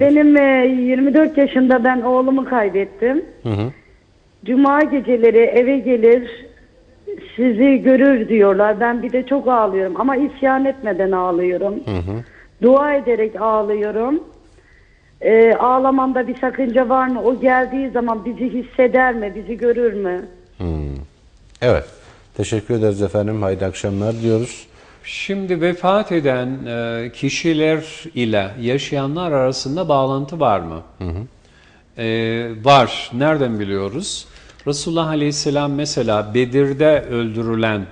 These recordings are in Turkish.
benim e, 24 yaşında ben oğlumu kaybettim. Hı hı. Cuma geceleri eve gelir sizi görür diyorlar. Ben bir de çok ağlıyorum ama isyan etmeden ağlıyorum. Dua ederek ağlıyorum. Ee, ağlamamda bir sakınca var mı? O geldiği zaman bizi hisseder mi? Bizi görür mü? Evet. Teşekkür ederiz efendim. Hayırlı akşamlar diyoruz. Şimdi vefat eden e, kişiler ile yaşayanlar arasında bağlantı var mı? E, var. Nereden biliyoruz? Resulullah Aleyhisselam mesela Bedir'de öldürülen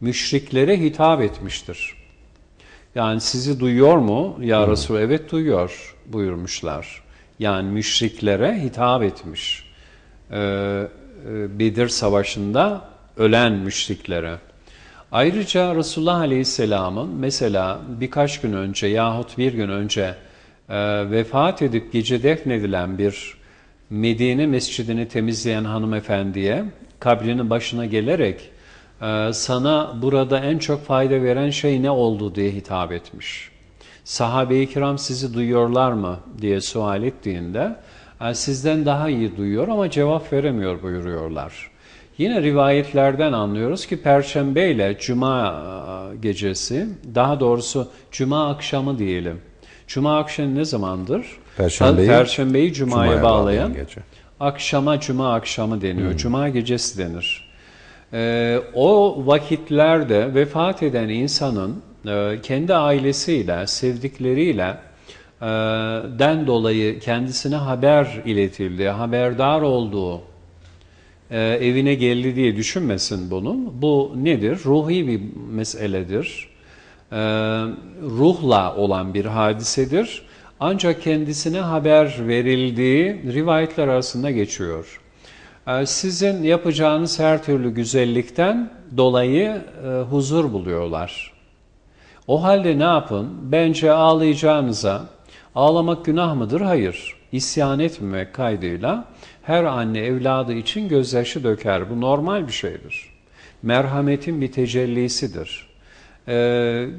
müşriklere hitap etmiştir. Yani sizi duyuyor mu? Ya Resul evet duyuyor buyurmuşlar. Yani müşriklere hitap etmiş. Ee, Bedir Savaşı'nda ölen müşriklere. Ayrıca Resulullah Aleyhisselam'ın mesela birkaç gün önce yahut bir gün önce e, vefat edip gece defnedilen bir Medine mescidini temizleyen hanımefendiye kabrinin başına gelerek e, sana burada en çok fayda veren şey ne oldu diye hitap etmiş. Sahabe-i kiram sizi duyuyorlar mı diye sual ettiğinde "E, sizden daha iyi duyuyor ama cevap veremiyor buyuruyorlar. Yine rivayetlerden anlıyoruz ki Perşembe ile Cuma e, gecesi, daha doğrusu Cuma akşamı diyelim. Cuma akşamı ne zamandır? Perşembeyi- Perşembeyi Cuma'ya, Cuma'ya bağlayan gece. akşama Cuma akşamı deniyor. Cuma gecesi denir. Ee, o vakitlerde vefat eden insanın e, kendi ailesiyle, sevdikleriyle e, den dolayı kendisine haber iletildiği, haberdar olduğu, e, evine geldi diye düşünmesin bunu. Bu nedir? Ruhi bir meseledir. E, ruhla olan bir hadisedir. Ancak kendisine haber verildiği rivayetler arasında geçiyor. E, sizin yapacağınız her türlü güzellikten dolayı e, huzur buluyorlar. O halde ne yapın? Bence ağlayacağınıza, ağlamak günah mıdır? Hayır. İsyan etmemek kaydıyla her anne evladı için gözyaşı döker. Bu normal bir şeydir. Merhametin bir tecellisidir. Ee,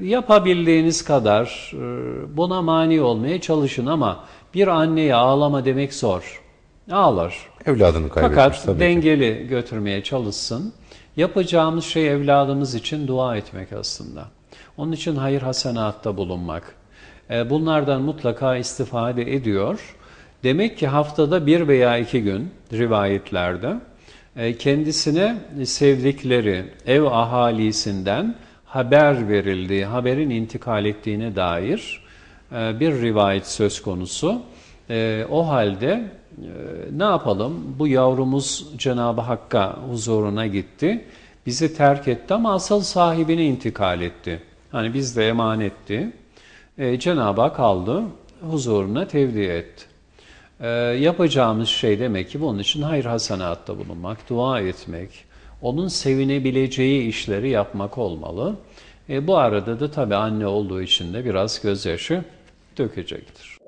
yapabildiğiniz kadar e, buna mani olmaya çalışın ama bir anneye ağlama demek zor. Ağlar. Evladını kaybetmiş Fakat tabii ki. dengeli götürmeye çalışsın. Yapacağımız şey evladımız için dua etmek aslında. Onun için hayır hasenatta bulunmak. E, Bunlardan mutlaka istifade ediyor. Demek ki haftada bir veya iki gün rivayetlerde e, kendisine sevdikleri ev ahalisinden haber verildiği, haberin intikal ettiğine dair e, bir rivayet söz konusu. O halde ne yapalım? Bu yavrumuz Cenab-ı Hakk'a huzuruna gitti. Bizi terk etti ama asıl sahibine intikal etti. Hani bizde emanetti. E, Cenab-ı Hak aldı, huzuruna tevdi etti. E, yapacağımız şey demek ki bunun için hayır hasanatta bulunmak, dua etmek, onun sevinebileceği işleri yapmak olmalı. E, bu arada da tabii anne olduğu için de biraz gözyaşı dökecektir.